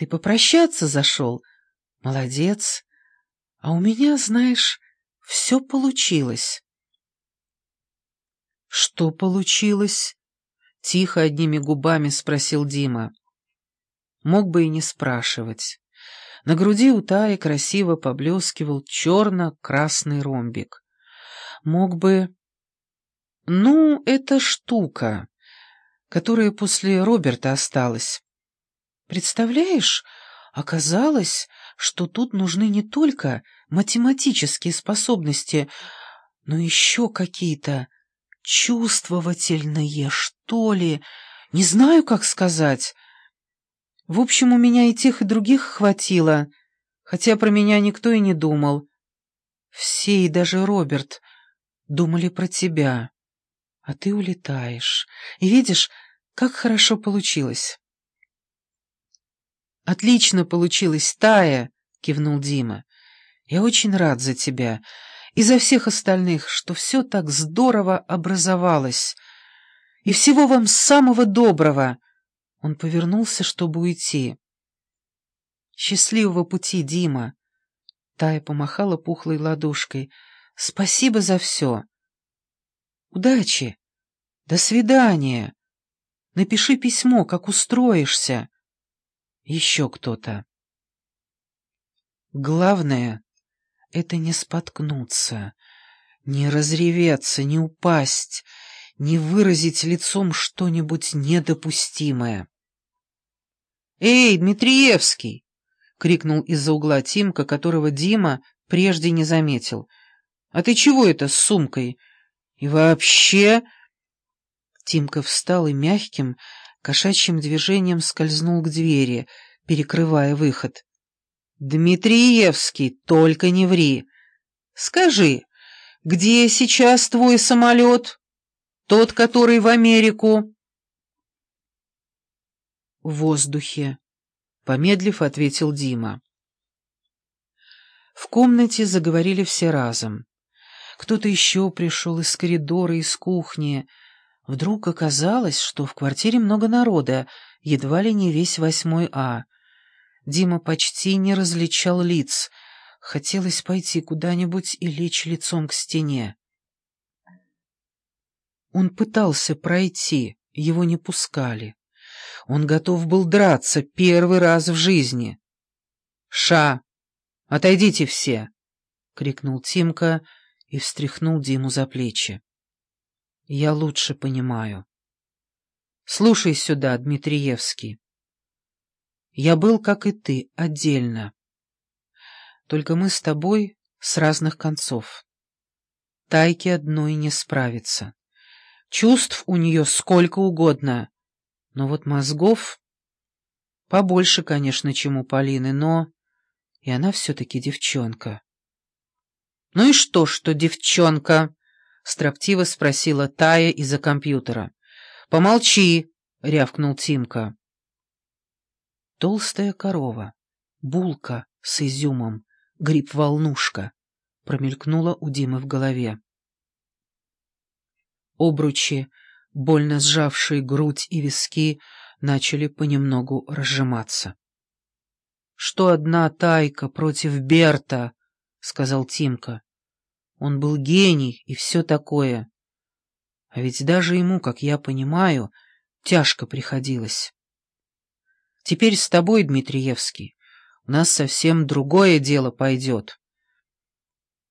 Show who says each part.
Speaker 1: Ты попрощаться зашел? Молодец. А у меня, знаешь, все получилось. Что получилось? Тихо одними губами спросил Дима. Мог бы и не спрашивать. На груди у Таи красиво поблескивал черно-красный ромбик. Мог бы... Ну, это штука, которая после Роберта осталась. Представляешь, оказалось, что тут нужны не только математические способности, но еще какие-то чувствовательные, что ли, не знаю, как сказать. В общем, у меня и тех, и других хватило, хотя про меня никто и не думал. Все, и даже Роберт, думали про тебя. А ты улетаешь. И видишь, как хорошо получилось. «Отлично получилось, Тая!» — кивнул Дима. «Я очень рад за тебя и за всех остальных, что все так здорово образовалось. И всего вам самого доброго!» Он повернулся, чтобы уйти. «Счастливого пути, Дима!» Тая помахала пухлой ладошкой. «Спасибо за все!» «Удачи! До свидания! Напиши письмо, как устроишься!» Еще кто-то. Главное — это не споткнуться, не разреветься, не упасть, не выразить лицом что-нибудь недопустимое. «Эй, Дмитриевский!» — крикнул из-за угла Тимка, которого Дима прежде не заметил. «А ты чего это с сумкой? И вообще...» Тимка встал и мягким, кошачьим движением скользнул к двери, перекрывая выход. «Дмитриевский, только не ври! Скажи, где сейчас твой самолет? Тот, который в Америку?» «В воздухе», — помедлив, ответил Дима. В комнате заговорили все разом. Кто-то еще пришел из коридора, из кухни, — Вдруг оказалось, что в квартире много народа, едва ли не весь восьмой А. Дима почти не различал лиц. Хотелось пойти куда-нибудь и лечь лицом к стене. Он пытался пройти, его не пускали. Он готов был драться первый раз в жизни. «Ша! Отойдите все!» — крикнул Тимка и встряхнул Диму за плечи. Я лучше понимаю. Слушай сюда, Дмитриевский. Я был, как и ты, отдельно. Только мы с тобой с разных концов. Тайке одной не справится. Чувств у нее сколько угодно, но вот мозгов побольше, конечно, чем у Полины, но... И она все-таки девчонка. Ну и что, что девчонка? — строптиво спросила Тая из-за компьютера. «Помолчи!» — рявкнул Тимка. Толстая корова, булка с изюмом, гриб-волнушка, промелькнула у Димы в голове. Обручи, больно сжавшие грудь и виски, начали понемногу разжиматься. — Что одна тайка против Берта? — сказал Тимка. Он был гений и все такое. А ведь даже ему, как я понимаю, тяжко приходилось. Теперь с тобой, Дмитриевский, у нас совсем другое дело пойдет.